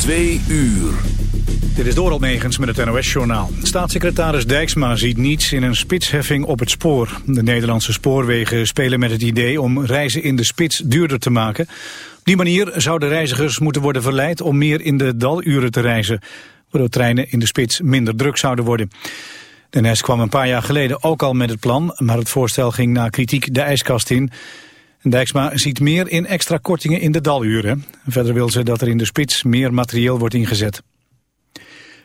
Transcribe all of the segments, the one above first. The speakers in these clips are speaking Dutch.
Twee uur. Dit is Doral Megens met het NOS-journaal. Staatssecretaris Dijksma ziet niets in een spitsheffing op het spoor. De Nederlandse spoorwegen spelen met het idee om reizen in de spits duurder te maken. Op die manier zouden reizigers moeten worden verleid om meer in de daluren te reizen. Waardoor treinen in de spits minder druk zouden worden. De NS kwam een paar jaar geleden ook al met het plan, maar het voorstel ging na kritiek de ijskast in... Dijksma ziet meer in extra kortingen in de daluren. Verder wil ze dat er in de spits meer materieel wordt ingezet.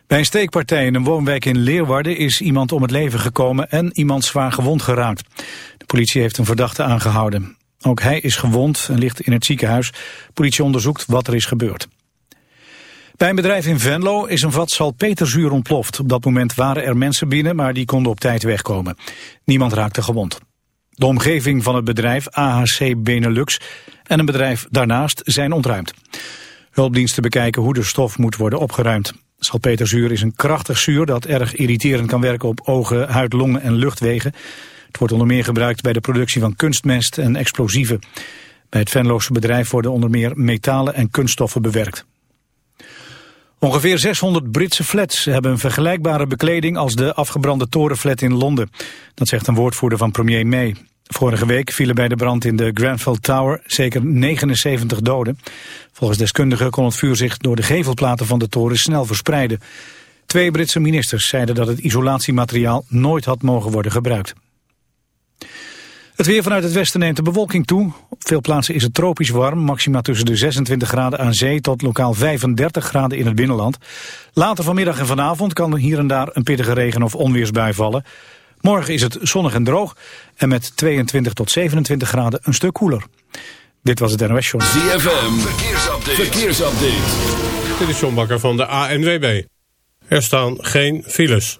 Bij een steekpartij in een woonwijk in Leeuwarden is iemand om het leven gekomen en iemand zwaar gewond geraakt. De politie heeft een verdachte aangehouden. Ook hij is gewond en ligt in het ziekenhuis. Politie onderzoekt wat er is gebeurd. Bij een bedrijf in Venlo is een vat salpeterzuur ontploft. Op dat moment waren er mensen binnen, maar die konden op tijd wegkomen. Niemand raakte gewond. De omgeving van het bedrijf AHC Benelux en een bedrijf daarnaast zijn ontruimd. Hulpdiensten bekijken hoe de stof moet worden opgeruimd. Salpeterzuur is een krachtig zuur dat erg irriterend kan werken op ogen, huid, longen en luchtwegen. Het wordt onder meer gebruikt bij de productie van kunstmest en explosieven. Bij het Venloze bedrijf worden onder meer metalen en kunststoffen bewerkt. Ongeveer 600 Britse flats hebben een vergelijkbare bekleding als de afgebrande torenflat in Londen. Dat zegt een woordvoerder van premier May. Vorige week vielen bij de brand in de Grenfell Tower zeker 79 doden. Volgens deskundigen kon het vuur zich door de gevelplaten van de toren snel verspreiden. Twee Britse ministers zeiden dat het isolatiemateriaal nooit had mogen worden gebruikt. Het weer vanuit het westen neemt de bewolking toe. Op veel plaatsen is het tropisch warm, maxima tussen de 26 graden aan zee tot lokaal 35 graden in het binnenland. Later vanmiddag en vanavond kan er hier en daar een pittige regen- of onweersbui vallen. Morgen is het zonnig en droog en met 22 tot 27 graden een stuk koeler. Dit was het NOS Show. ZFM, verkeersupdate. verkeersupdate. Dit is John Bakker van de ANWB. Er staan geen files.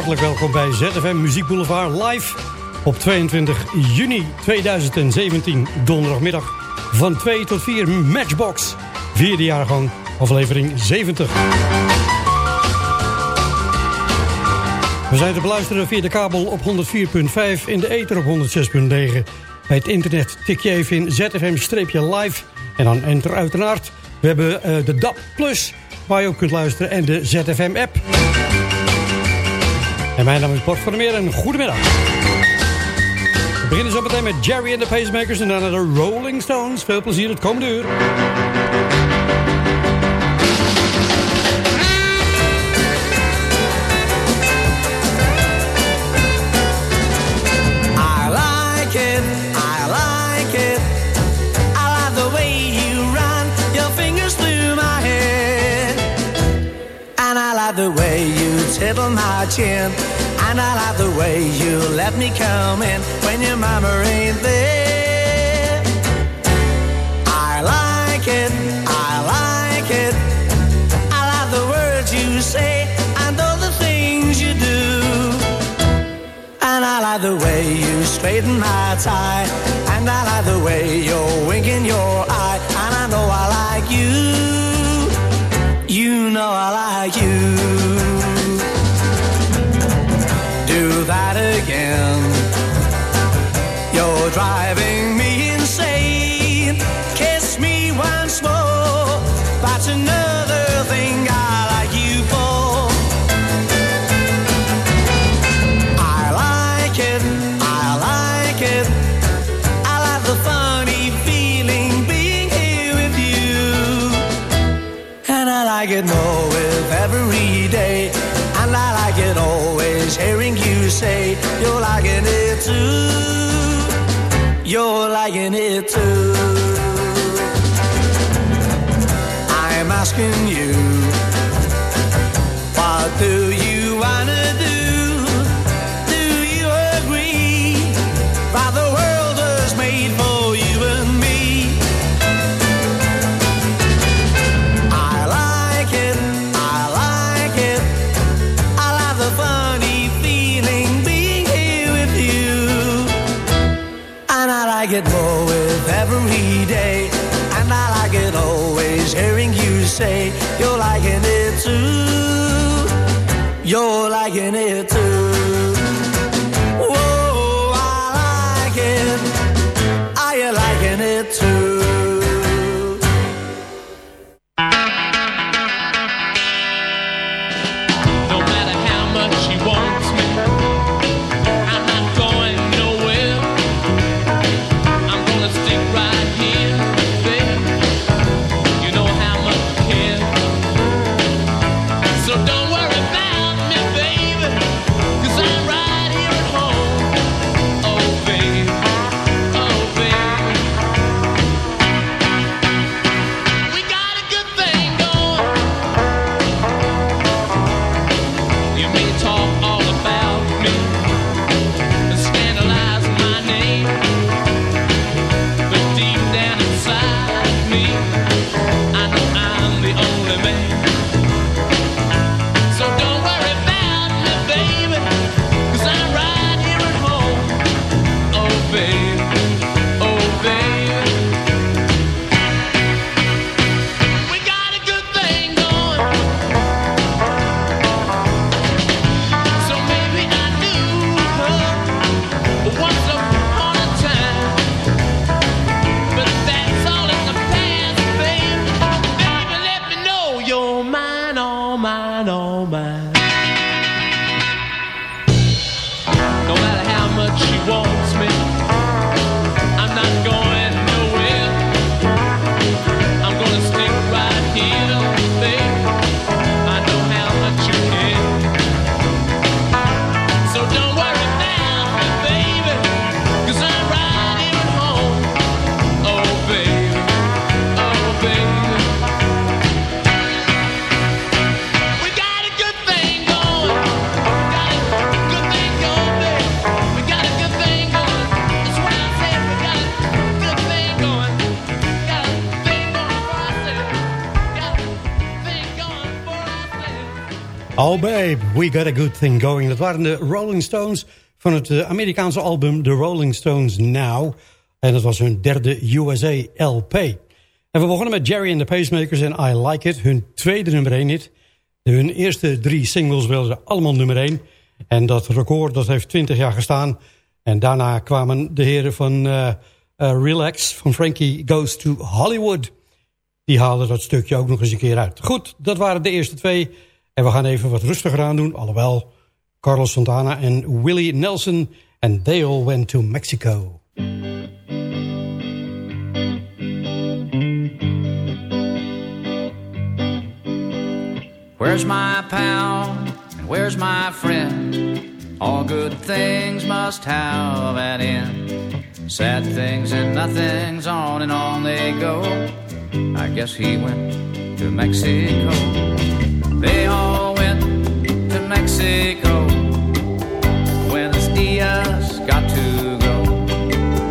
Hartelijk welkom bij ZFM Muziek Boulevard live op 22 juni 2017, donderdagmiddag van 2 tot 4 Matchbox, vierde jaargang, aflevering 70. We zijn te beluisteren via de kabel op 104.5, in de ether op 106.9. Bij het internet tik je even in ZFM-live en dan enter uiteraard. We hebben uh, de DAP Plus, waar je ook kunt luisteren, en de ZFM-app. En mijn naam is Bart van der Meer en goedemiddag. We beginnen zo meteen met Jerry and the Pacemakers en daarna de Rolling Stones. Veel plezier het komende uur. Chin. And I like the way you let me come in when your mama ain't there. I like it, I like it. I like the words you say and all the things you do. And I like the way you straighten my tie. And I like the way you're winking your taking it too. You're like an airtight we got a good thing going. Dat waren de Rolling Stones van het eh, Amerikaanse album The Rolling Stones Now. En dat was hun derde USA LP. En we begonnen met Jerry and the Pacemakers en I Like It, hun tweede nummer 1 hit. Hun eerste drie singles werden allemaal nummer 1. En dat record dat heeft 20 jaar gestaan. En daarna kwamen de heren van eh, Relax, van Frankie Goes to Hollywood. Die haalden dat stukje ook nog eens een keer uit. Goed, dat waren de eerste twee. En we gaan even wat rustiger aan doen. Alhoewel, Carlos Santana en Willie Nelson. And they all went to Mexico. Where's my pal? And where's my friend? All good things must have an end. Sad things and nothings on and on they go. I guess he went to Mexico. They all went to Mexico when this Diaz got to go.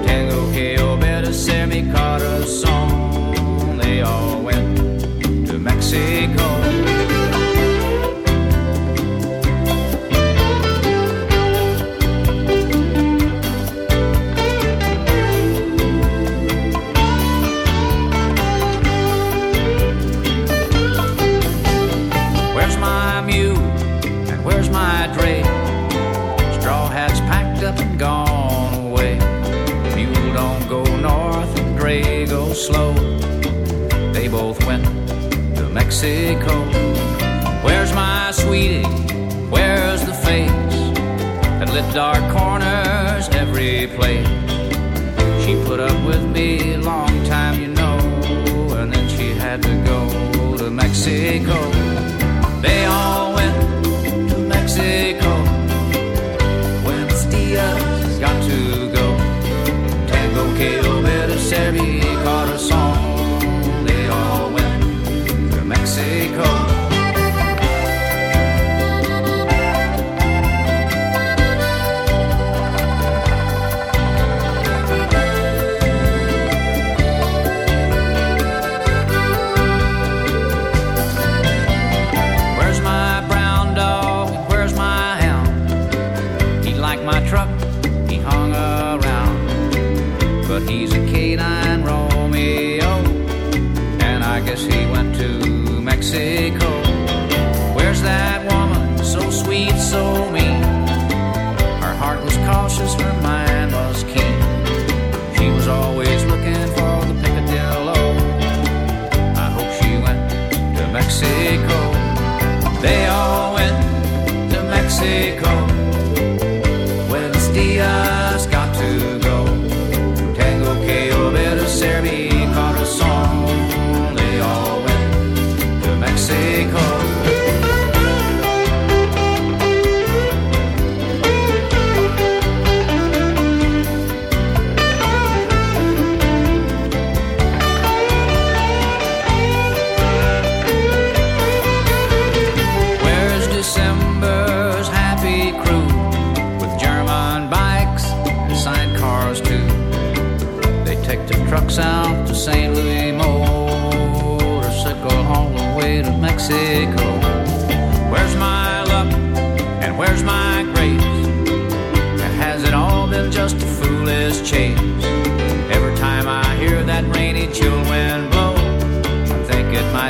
Tango que better Sammy Carter song. They all went to Mexico. Mexico. Where's my sweetie? Where's the face that lit dark corners every place? She put up with me a long time, you know, and then she had to go to Mexico. They all went to Mexico. Buenos dias, got to go.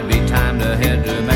Might be time to head to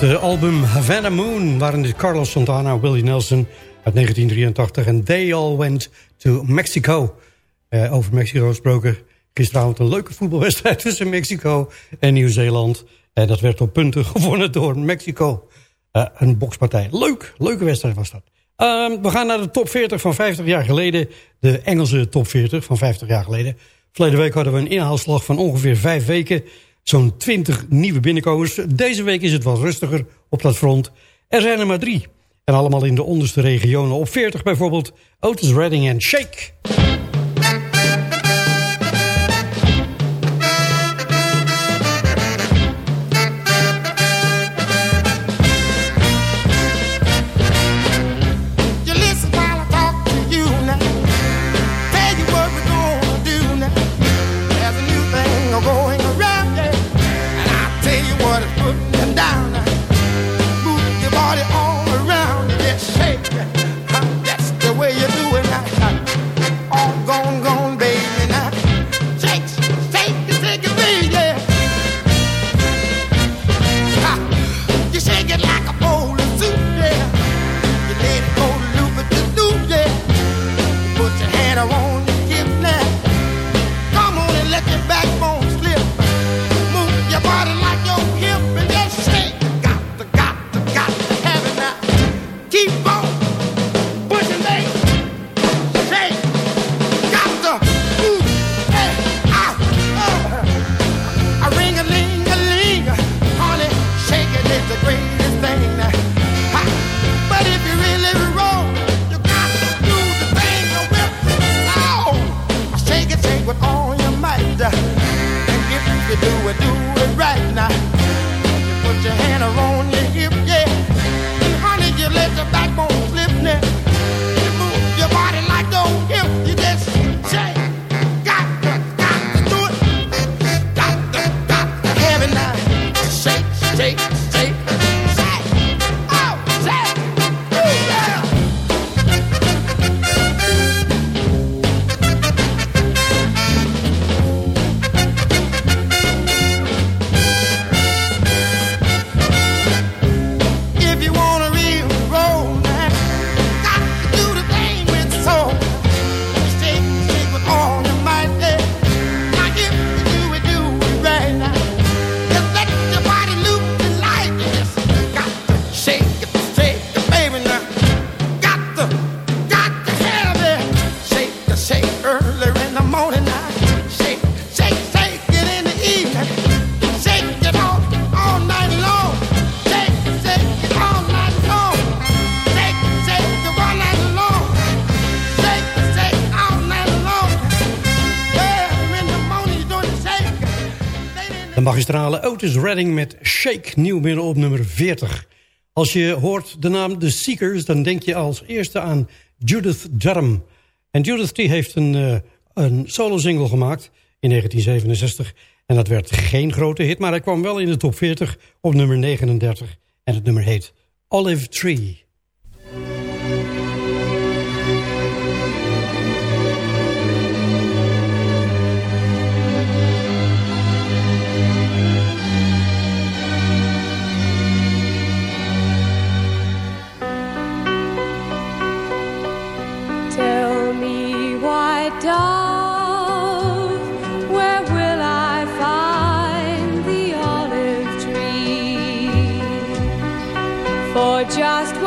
het eh, album Havana Moon waren dit Carlos Santana, Willie Nelson uit 1983 en They All Went to Mexico. Eh, over Mexico gesproken, gisteravond een leuke voetbalwedstrijd tussen Mexico en Nieuw-Zeeland. En dat werd op punten gewonnen door Mexico. Eh, een bokspartij. Leuk, leuke wedstrijd was dat. Ehm, we gaan naar de top 40 van 50 jaar geleden. De Engelse top 40 van 50 jaar geleden. Verleden week hadden we een inhaalslag van ongeveer vijf weken. Zo'n 20 nieuwe binnenkomers. Deze week is het wat rustiger op dat front. Er zijn er maar drie. En allemaal in de onderste regionen. Op 40 bijvoorbeeld Otis Redding en Shake. Redding met Shake, nieuw binnen op nummer 40. Als je hoort de naam The Seekers, dan denk je als eerste aan Judith Durham. En Judith die heeft een, uh, een solo-single gemaakt in 1967. En dat werd geen grote hit, maar hij kwam wel in de top 40 op nummer 39. En het nummer heet Olive Tree. Just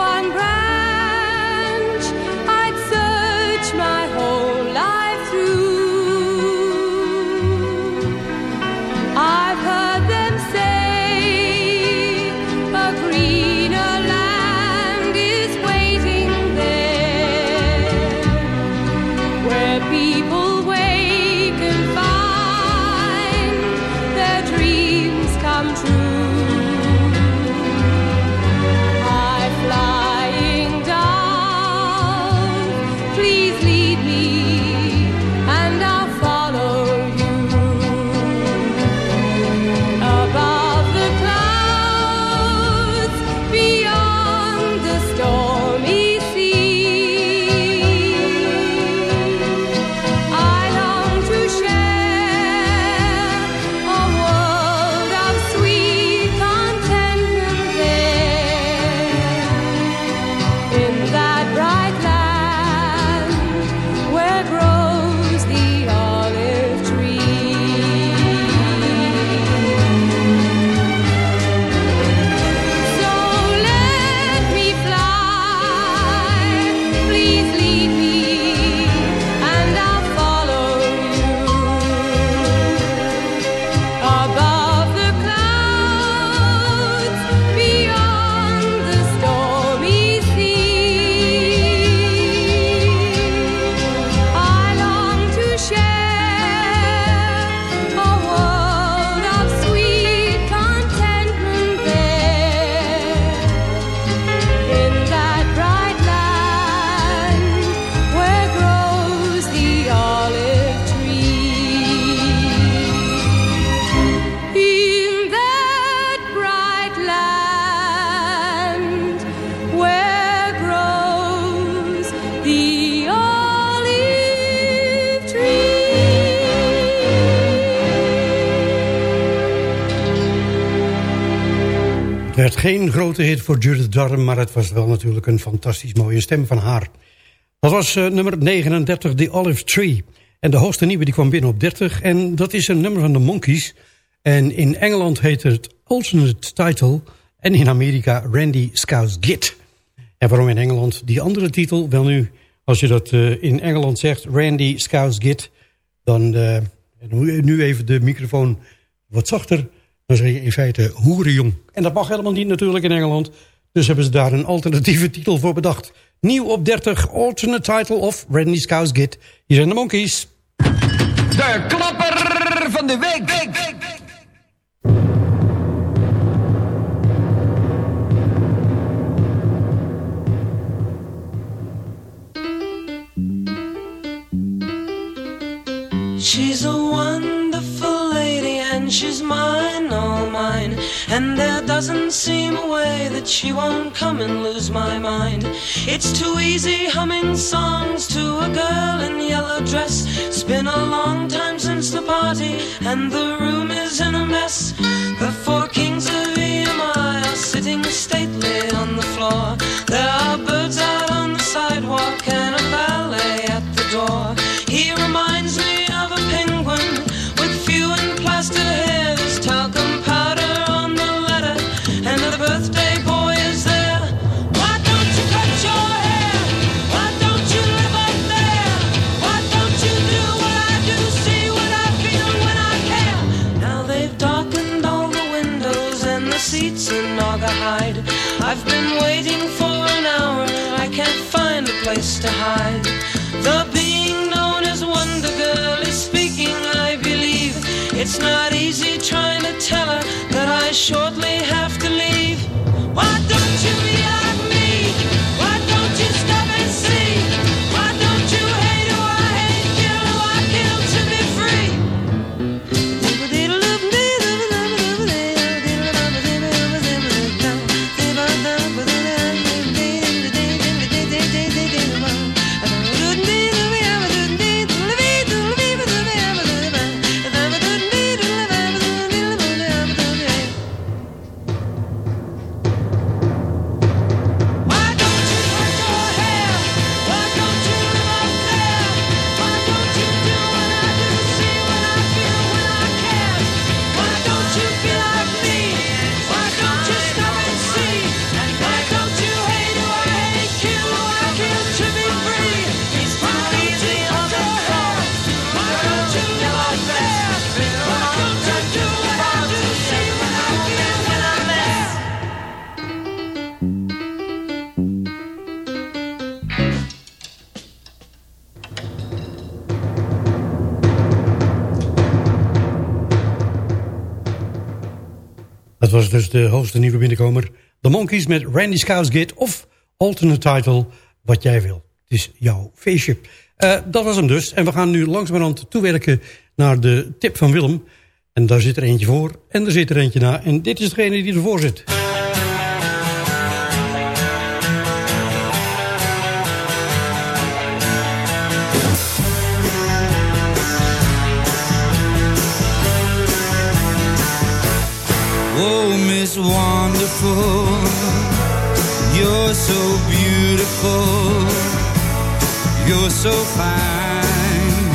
Het werd geen grote hit voor Judith Durham, maar het was wel natuurlijk een fantastisch mooie stem van haar. Dat was eh, nummer 39, The Olive Tree. En de hoogste nieuwe die kwam binnen op 30. En dat is een nummer van de Monkees. En in Engeland heet het Alternate Title. En in Amerika Randy Scouse Git. En waarom in Engeland die andere titel? Wel nu, als je dat eh, in Engeland zegt, Randy Scouse Git... dan eh, nu even de microfoon wat zachter... dan zeg je in feite hoerenjong. En dat mag helemaal niet natuurlijk in Engeland. Dus hebben ze daar een alternatieve titel voor bedacht. Nieuw op 30, alternate title of Randy Scouse Git. Hier zijn de Monkeys. De klapper van de week. She's a wonderful lady mine, all mine. And there doesn't seem a way that she won't come and lose my mind. It's too easy humming songs to a girl in yellow dress. It's been a long time since the party and the room is in a mess. The four kings of EMI are sitting stately on the floor. There that I Monkeys met Randy Scousgate of alternate title, wat jij wil. Het is jouw feestje. Eh, dat was hem dus. En we gaan nu langzamerhand toewerken naar de tip van Willem. En daar zit er eentje voor en er zit er eentje na. En dit is degene die ervoor zit. Oh, Miss Wonderful, you're so beautiful, you're so fine.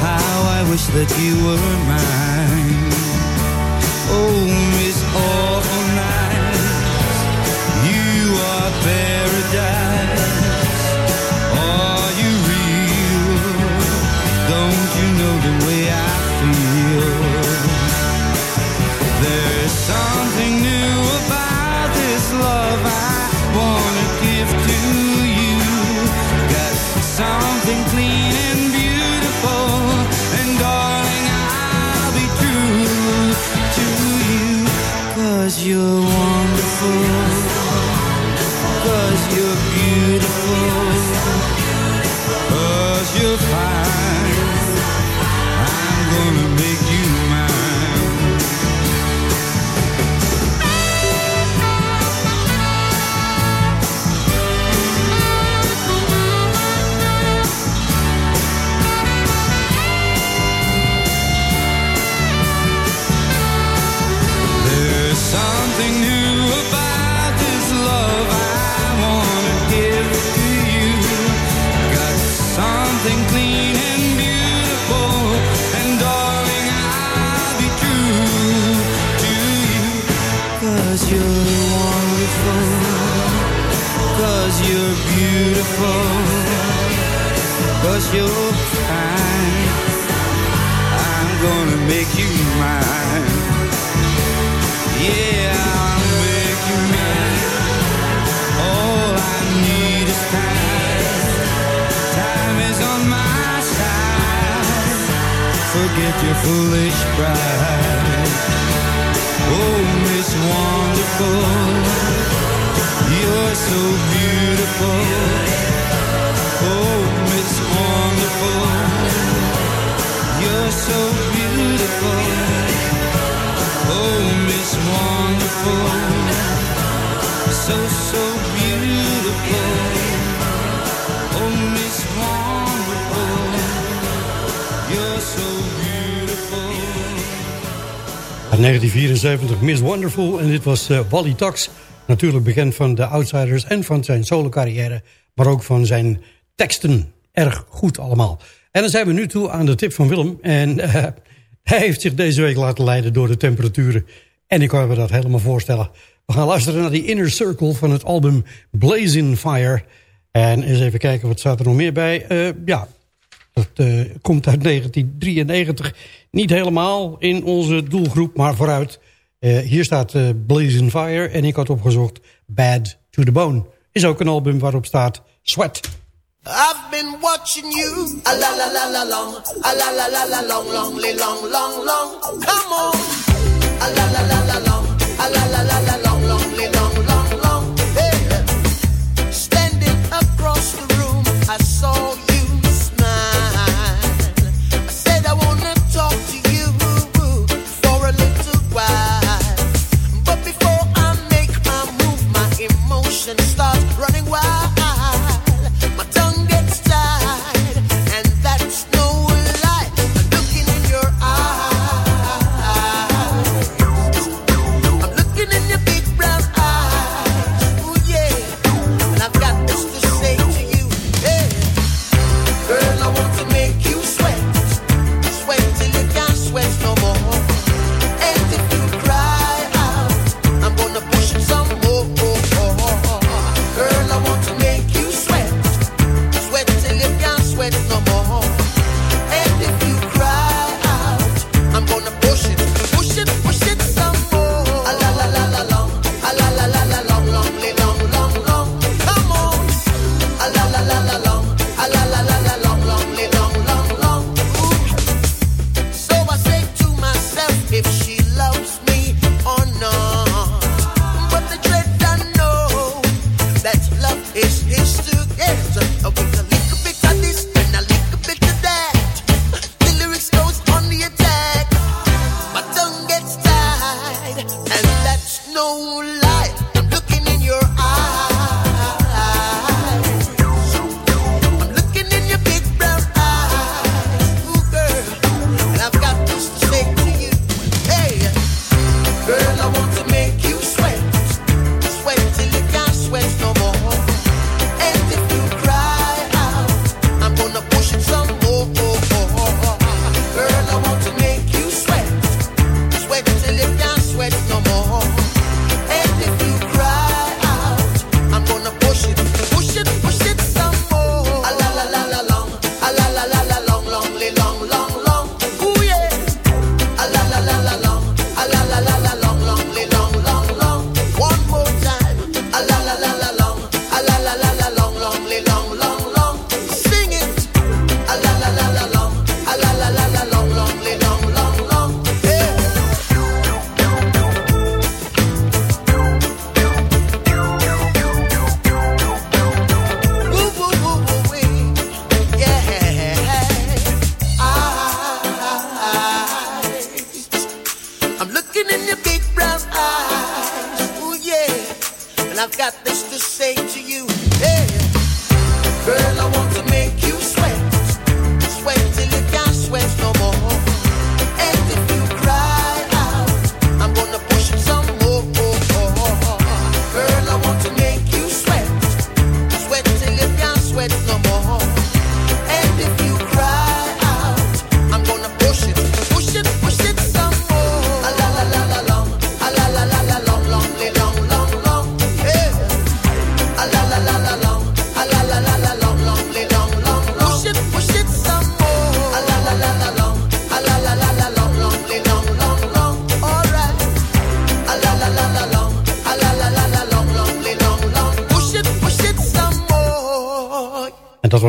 How I wish that you were mine. Forget your foolish pride. Oh, Miss Wonderful, you're so beautiful. Oh, Miss Wonderful, you're so beautiful. Oh, Miss Wonderful, so, so beautiful. Uit 1974 Miss Wonderful en dit was eh, Wally Tax. Natuurlijk bekend van de Outsiders en van zijn solo carrière. Maar ook van zijn teksten. Erg goed allemaal. En dan zijn we nu toe aan de tip van Willem. En eh, hij heeft zich deze week laten leiden door de temperaturen. En ik kan me dat helemaal voorstellen. We gaan luisteren naar die Inner Circle van het album Blazing Fire. En eens even kijken, wat staat er nog meer bij? Eh, ja, dat komt uit 1993. Niet helemaal in onze doelgroep, maar vooruit. Uh, hier staat uh, Blazing Fire en ik had opgezocht Bad to the Bone. Is ook een album waarop staat Sweat. I've been watching you, a la la la la long, a la la la la long, long, long, long, long, come on, a la la la la long, a la la la la long, long, long.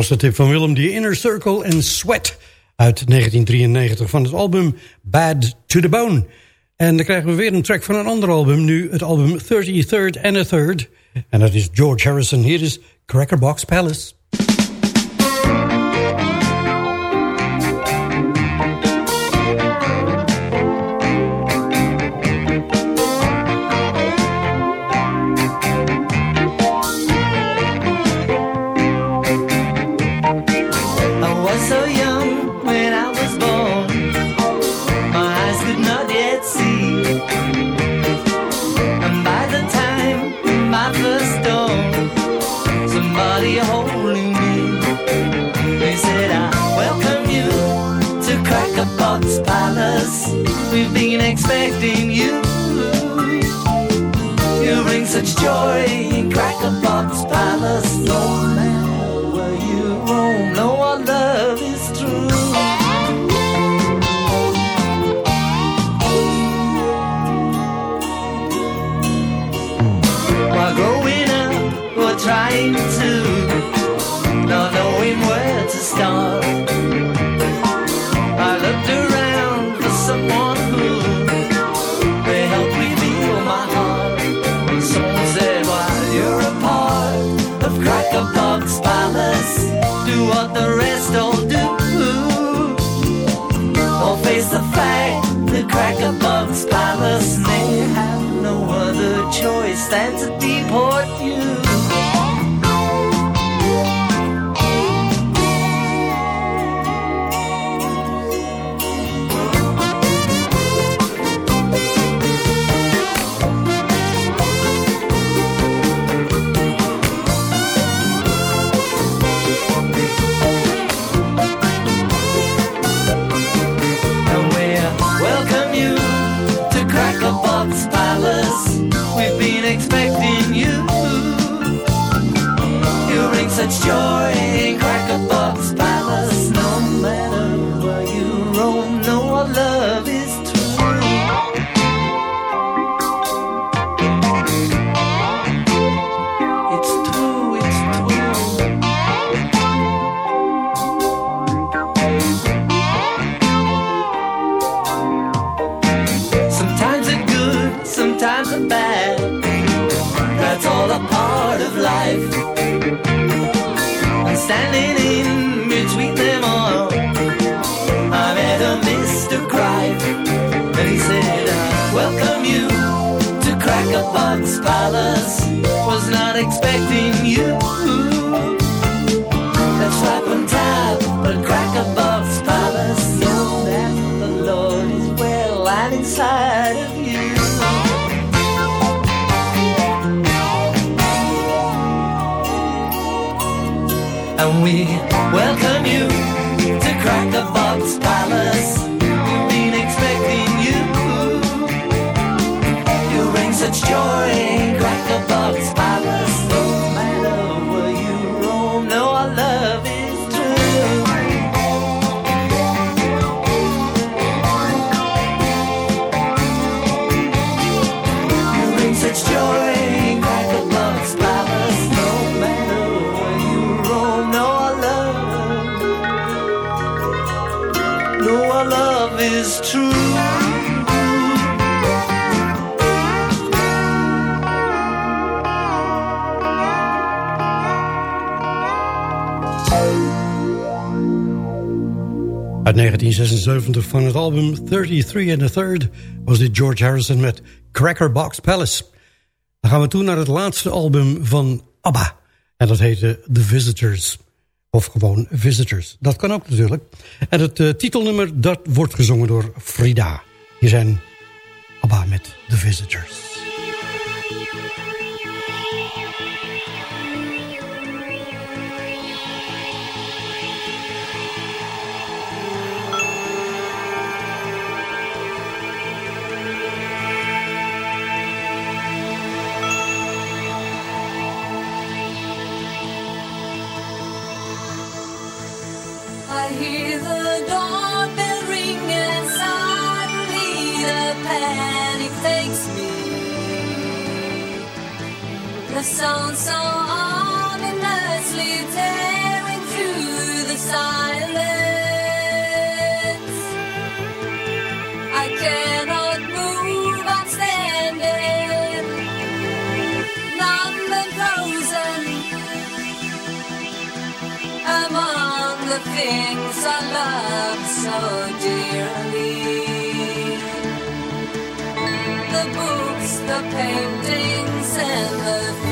was de tip van Willem, die Inner Circle en Sweat uit 1993 van het album Bad to the Bone. En dan krijgen we weer een track van een ander album, nu het album 33rd and a Third. En dat is George Harrison. Hier is Crackerbox Palace. We've been expecting you. You bring such joy, crack a box, palace, no stands at the your expecting 1976 van het album 33 and a Third was dit George Harrison met Crackerbox Palace. Dan gaan we toe naar het laatste album van ABBA. En dat heette The Visitors. Of gewoon Visitors. Dat kan ook natuurlijk. En het eh, titelnummer dat wordt gezongen door Frida. Hier zijn ABBA met The Visitors. the sound so ominously tearing through the silence. I cannot move, I'm standing, numb and frozen among the things I love so dearly. The books, the paintings, and the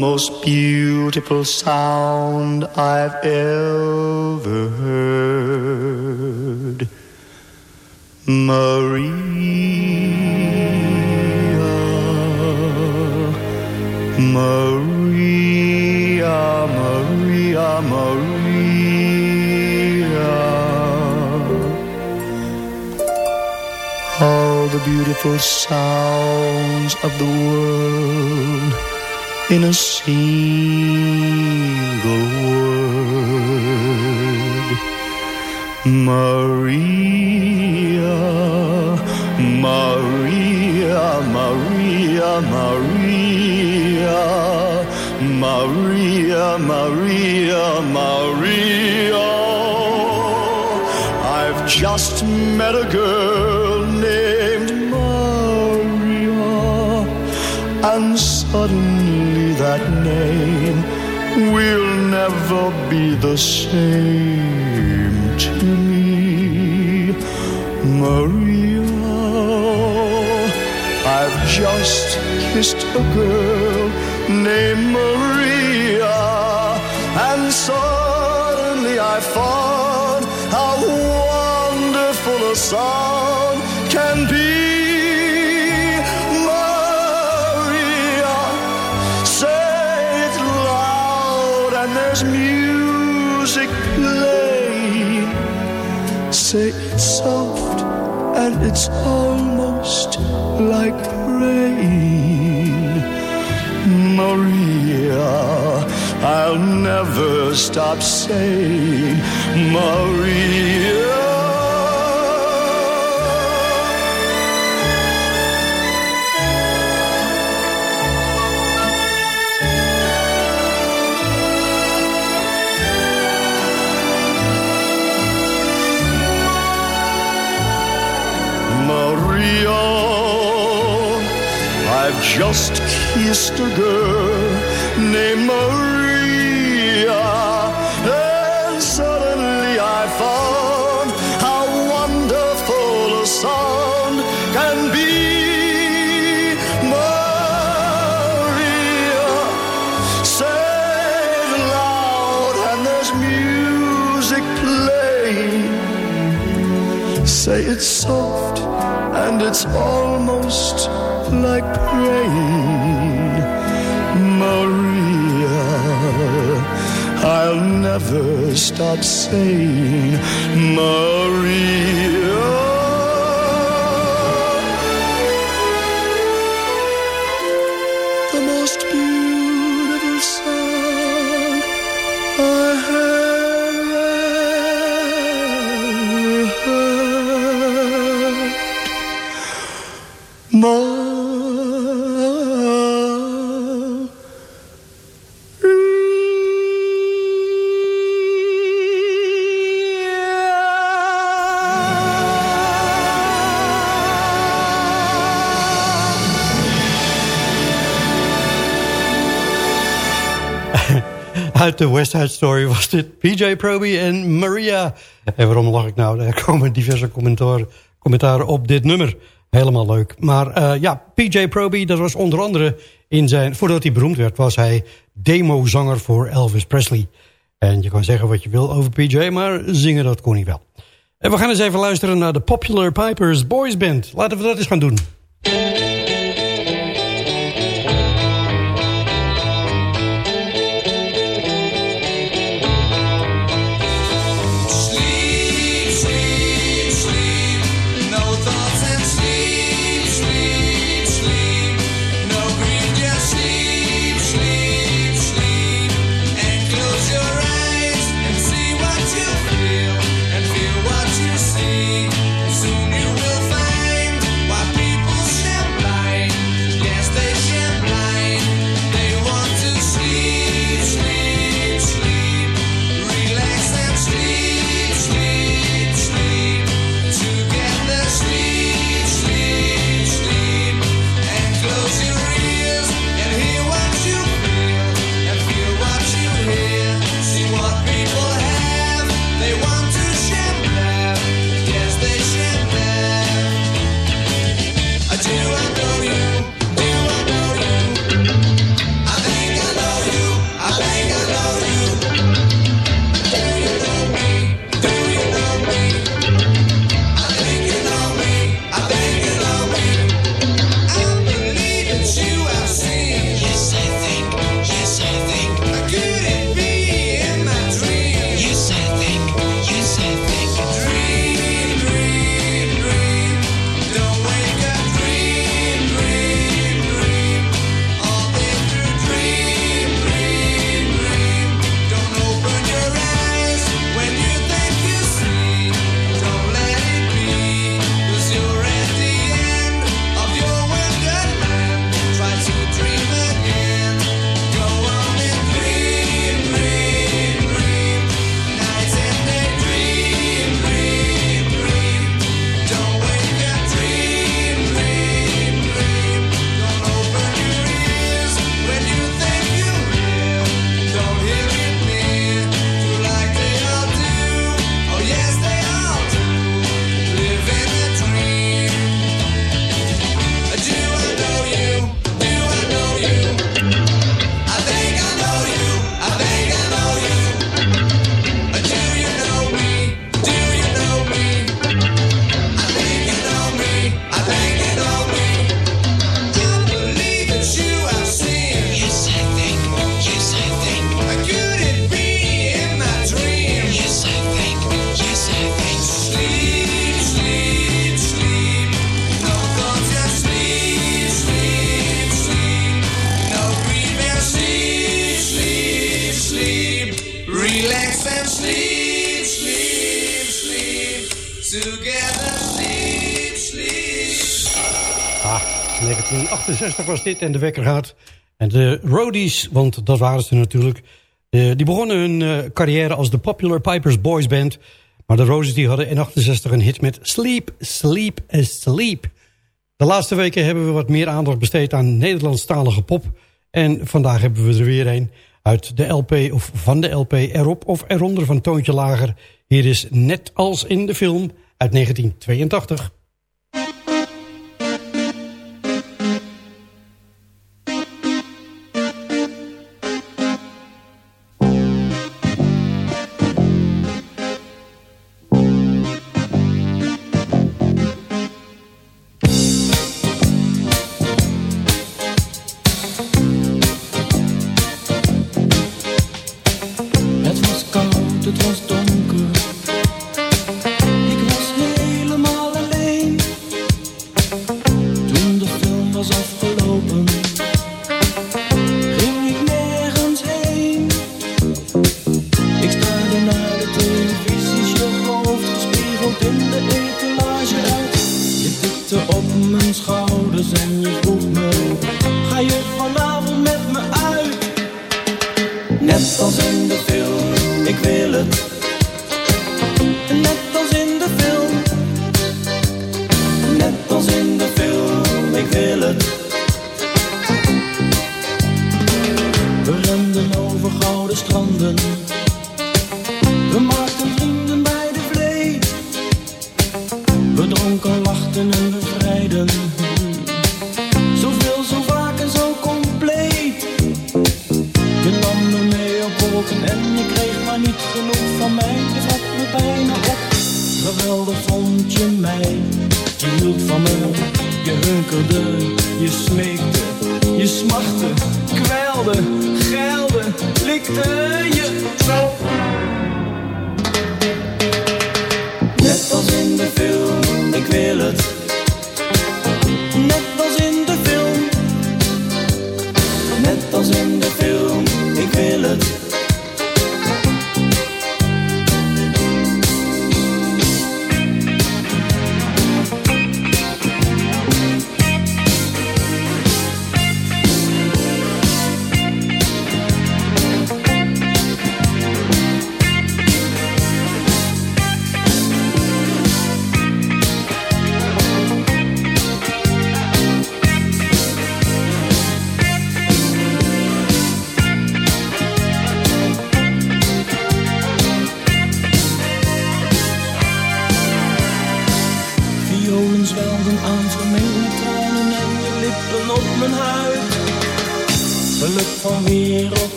most beautiful sound I've ever heard. Maria, Maria, Maria, Maria. All the beautiful sounds of the world in a single word. Maria, Maria, Maria, Maria, Maria, Maria, Maria. I've just met a girl named Maria, and suddenly that name will never be the same to me. Maria, I've just kissed a girl named Maria, and suddenly I found how wonderful a song and it's almost like rain. Maria, I'll never stop saying Maria. Just kissed a girl named Maria, and suddenly I found how wonderful a sound can be. Maria, say it loud, and there's music playing. Say it's soft and it's almost like praying. Maria, I'll never stop saying Maria. De West Side Story was dit PJ Proby en Maria. En waarom lach ik nou? Er komen diverse commentaren op dit nummer. Helemaal leuk. Maar eh, ja, PJ Proby, dat was onder andere in zijn... Voordat hij beroemd werd, was hij demozanger voor Elvis Presley. En je kan zeggen wat je wil over PJ, maar zingen dat kon hij wel. En we gaan eens even luisteren naar de Popular Pipers Boys Band. Laten we dat eens gaan doen. dit en de wekker gaat. En de Roadies, want dat waren ze natuurlijk. Eh, die begonnen hun eh, carrière als de Popular Pipers Boys Band. Maar de Roadies die hadden in 68 een hit met Sleep, Sleep, Sleep. De laatste weken hebben we wat meer aandacht besteed aan Nederlandstalige pop. En vandaag hebben we er weer een uit de LP of van de LP erop of eronder van Toontje Lager. Hier is Net als in de film uit 1982.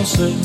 pensais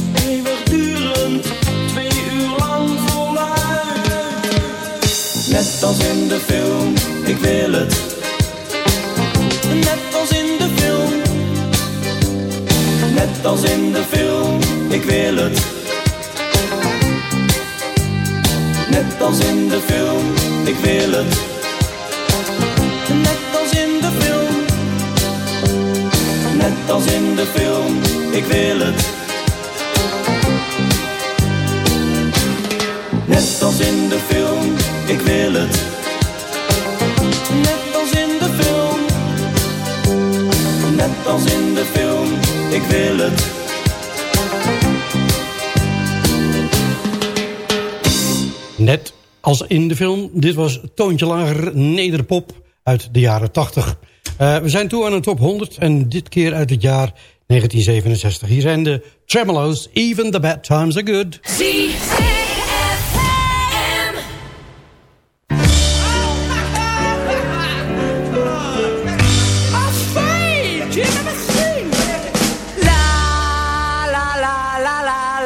film. Dit was Toontje Lager Nederpop uit de jaren 80. Eh, we zijn toe aan een top 100 en dit keer uit het jaar 1967. Hier zijn de Tremolo's, Even the Bad Times Are Good. Z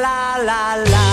la la la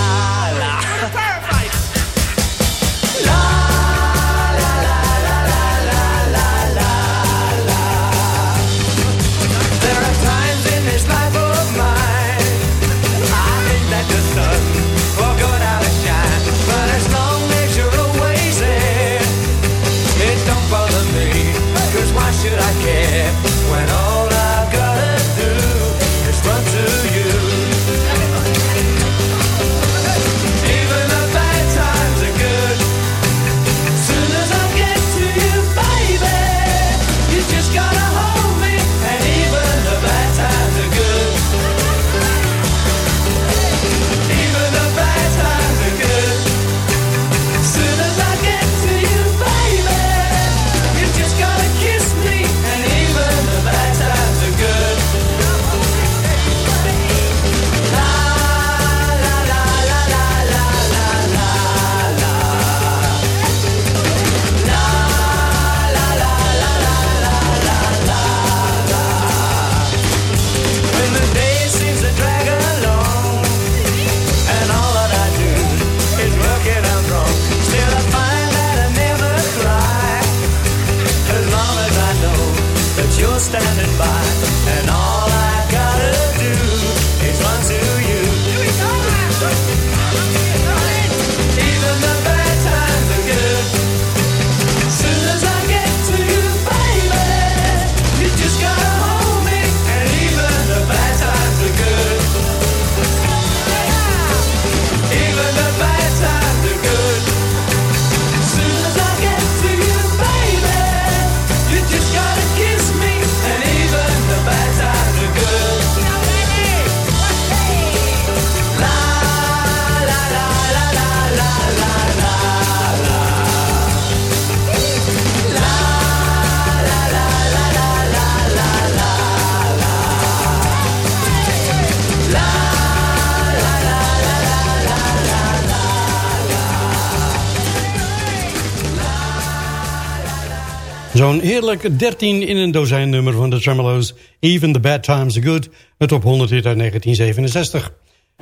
Zo'n heerlijk 13 in een dozijn nummer van de Tremolo's. Even the Bad Times Are Good. Het op 100 hit uit 1967.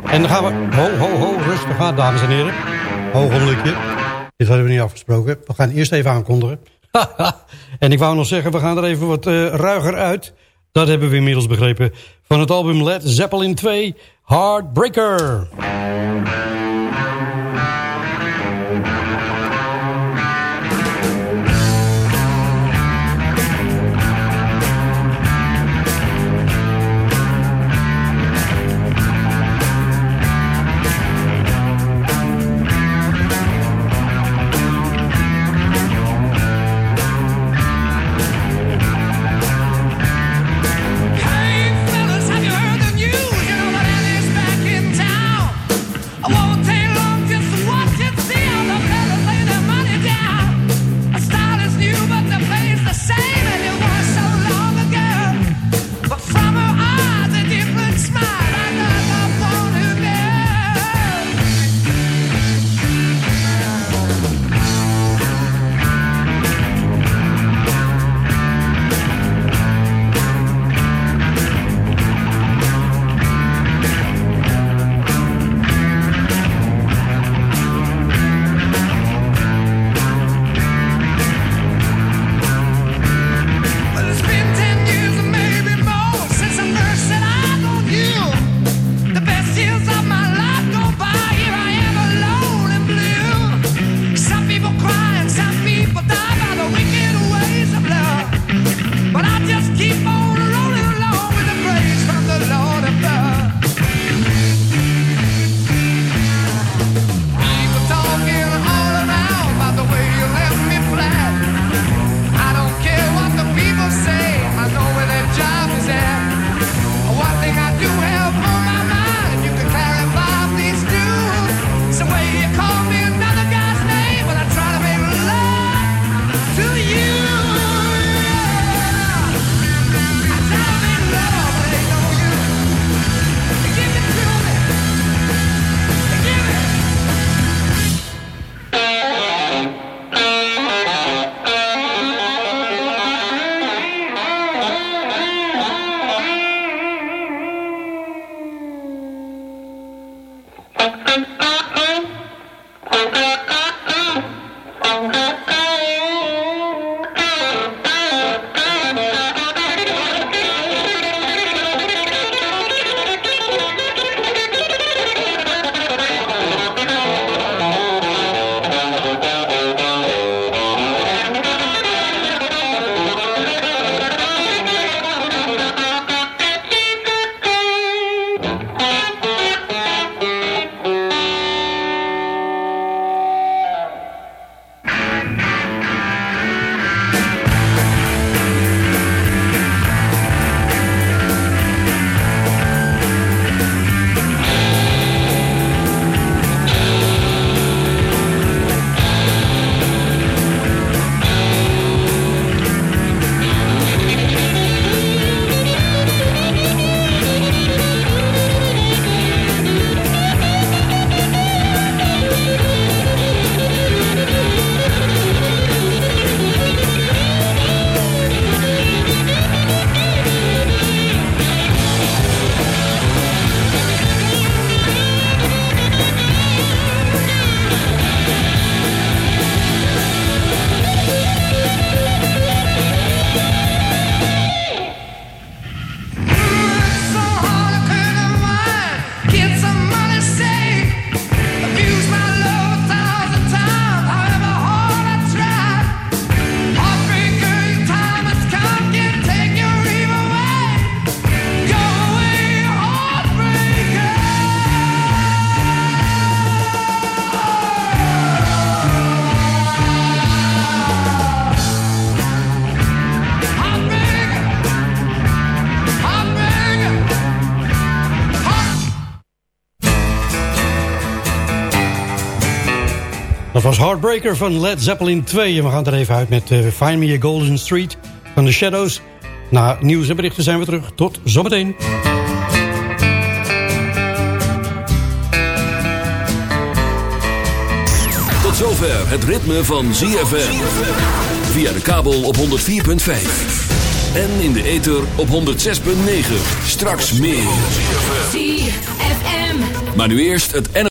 En dan gaan we... Ho, ho, ho. Rustig aan, dames en heren. Hoog. Dit hadden we niet afgesproken. We gaan eerst even aankondigen. en ik wou nog zeggen, we gaan er even wat eh, ruiger uit. Dat hebben we inmiddels begrepen. Van het album Led Zeppelin 2, Heartbreaker. Was Heartbreaker van Led Zeppelin 2. En we gaan er even uit met eh, Find Me a Golden Street van The Shadows. Na nieuws en berichten zijn we terug. Tot zometeen. Tot zover het ritme van ZFM. Via de kabel op 104.5. En in de ether op 106.9. Straks meer. ZFM. Maar nu eerst het N